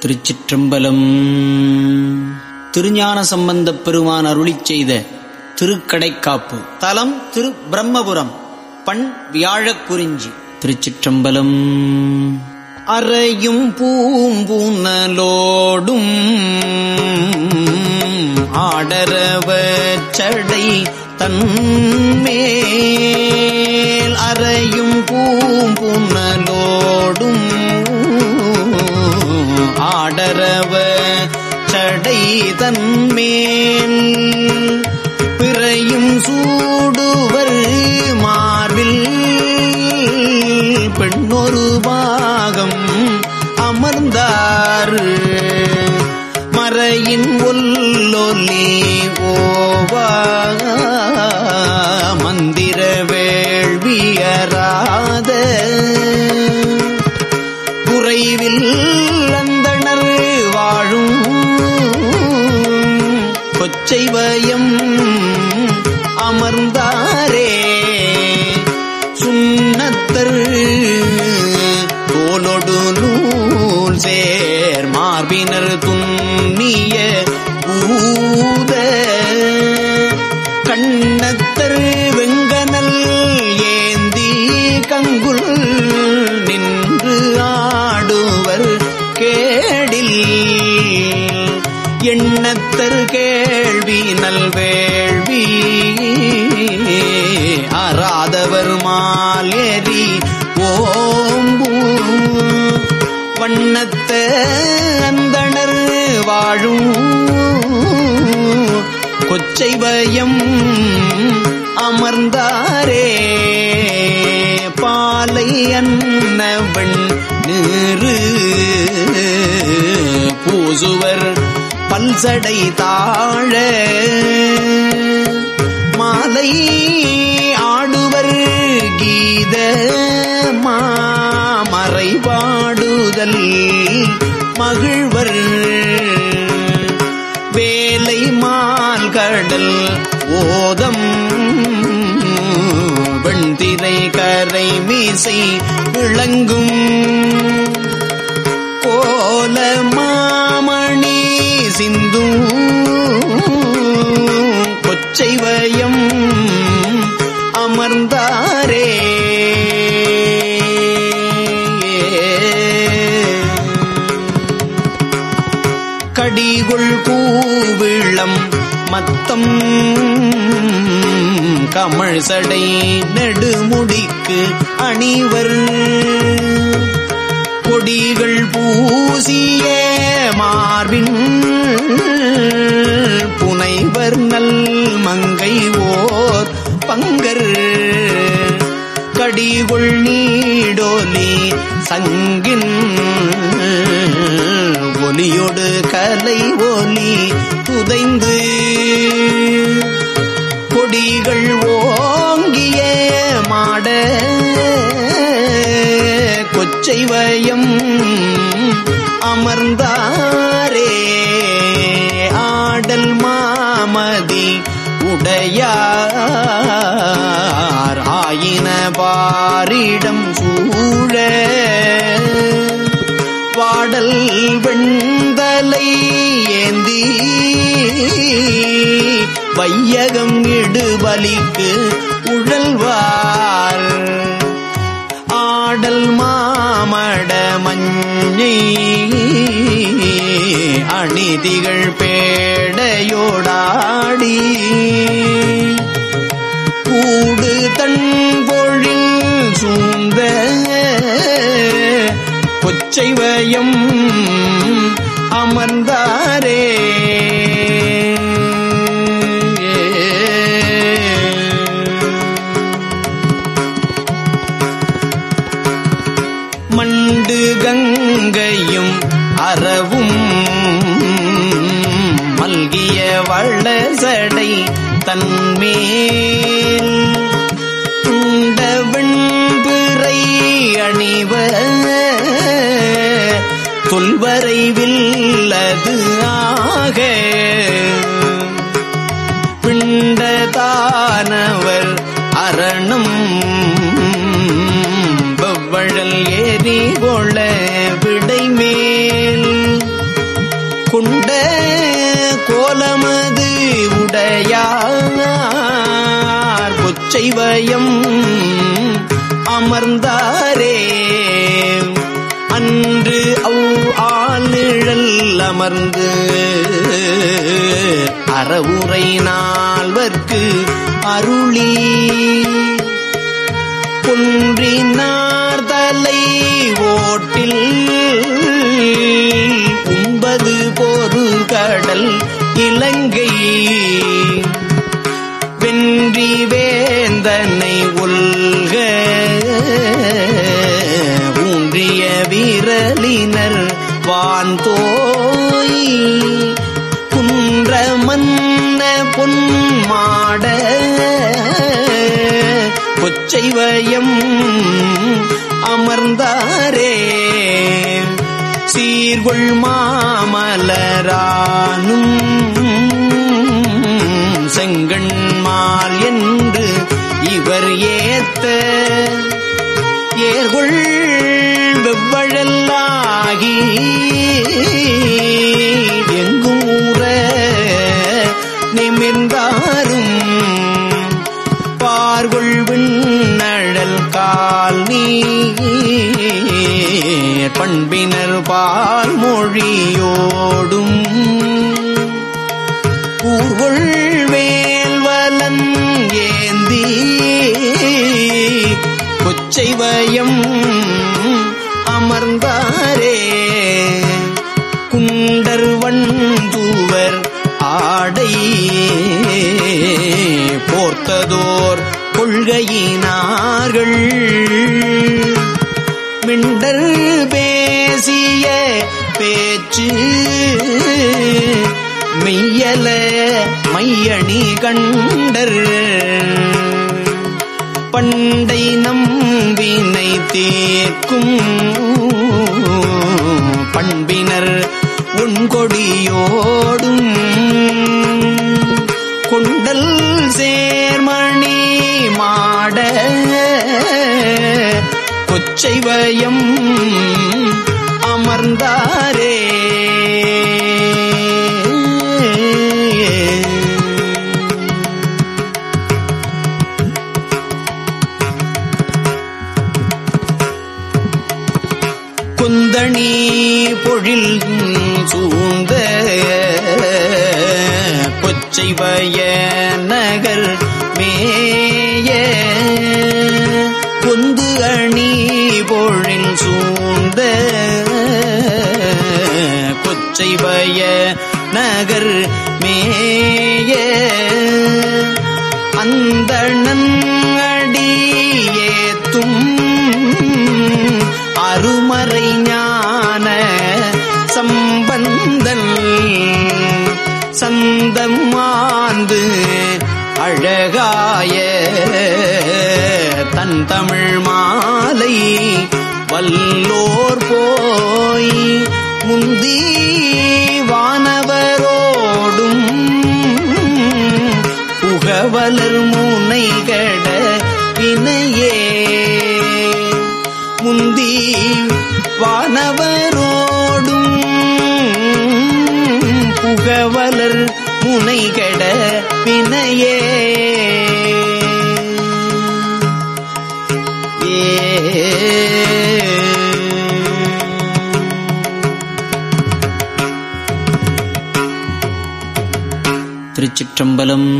திருச்சிற்றம்பலம். திருஞான சம்பந்தப் பெருமான் அருளி செய்த திருக்கடைக்காப்பு. தலம் திரு பிரம்மபுரம். பண் வியாழக்குறிஞ்சி திருச்சிற்றம்பலம். அறையும் பூம்பூனலோடும் ஆடரவ சடை தன்மேல். அறையும் சடை பிறையும் சூடுவர் மார்பில். பெண்ணொரு பாகம் அமர்ந்தார். மறையின் ஒல்லொலி ஓவாக அமர்ந்தாரே சுண்ணத்தர் கோலொடு நூல் சேர் மார்பினர் துண்ணிய ஊத. கண்ணத்தர் வெங்கனல் ஏந்தி கங்குள் வண்ணத்த அந்தணர் வாழும். கொச்சைவயம் அமர்ந்தாரே. பாலை அன்னவன் நீரு. பூசுவர் பல்சடை தாழ. மாலை ஆடுவர் கீத மா பாடுதல் மகிழ்வர். வேலை மால் கடல் ஓதம். வெண்திரை கரை மீசை விளங்கும். கோல மாமணி சிந்தும். கொச்சைவயம் அமர்ந்தார். மத்தம். கமழ் சடை நெடுமுடிக்கு அணிவர். கொடிகள் பூசிய மார்பின் புனைவர் நல் மங்கை ஓர் பங்கர். கடிகொள் நீடோலி சங்கின். ஒலியொடு கலை ஒலி புதைந்து கொடிகள் ஓங்கிய மாட கொச்சைவயம் அமர்ந்தாரே. ஆடல் மாமதி உடையார் ஆயின பாரிடம் சூழ. பாடல் வெண்தலை ஏந்தி வையகம் இடுபலிக்கு உழல்வார். ஆடல் மாமட மஞ்சை அநீதிகள் பேடையோடாடி. கூடு தன் பொழில் சூழ்ந்த கொச்சைவயம் அமர்ந்தாரே. மல்கிய வளசடை தன்மேல். துண்ட வெண்பிறை அணிவ தொல்வரை வில்லது ஆக பிண்டதானவர் செய்வயம் அமர்ந்தாரே. அன்று அவ் ஆழ்நிழல் அமர்ந்து அறவுரை நால்வர்க்கு அருளி. குன்றினார்தலை ஓட்டில் உம்பது போரு கடல் இலங்கை. வீரலினர் வான்தோய் குன்ற மன்ன பொன்மாட கொச்சைவயம் அமர்ந்தாரே. சீர்கொள் மாமலரானும் செங்கண்மால் என்று இவர் ஏத்த. ஏர்கொள் செவ்வழல்லாகி எங்கூற நிமிர்ந்தாரும். பார்கொள் விண்ணழல் கால் நீர் பண்பினர் பால் மொழியோடும். கூர்கொள் வேல்வலன் ஏந்தி கொச்சைவயம் அமர்ந்தாரே குண்டர் வண்டூவர் ஆடை போர்த்ததோர் கொள்கையினார்கள். மிண்டர் பேசிய பேச்சு மெய்யல மையணி கண்டர். பண்டை நம்பினை தேக்கும் பண்பினர் உண்கொடியோடும் கொண்டல் சேர்மணி மாட கொச்சைவயம் அமர்ந்தாரே. நீ பொழில் சூழ்ந்த கொச்சைவய நகர் மேய கொந்து அணி பொழில் சூழ்ந்த கொச்சைவய நகர் மேய அந்தணன் அடியேத்தும் அருமறை ஞான சந்தம் மாந்து அழகாய தன் தமிழ் மாலை வல்லோர் போய் முந்தி வானவரோடும் புகவலர் முனைகட வினையே. முந்தி வானவரோடும் புகவலர் முனைகட வினையே. திருச்சிற்றம்பலம்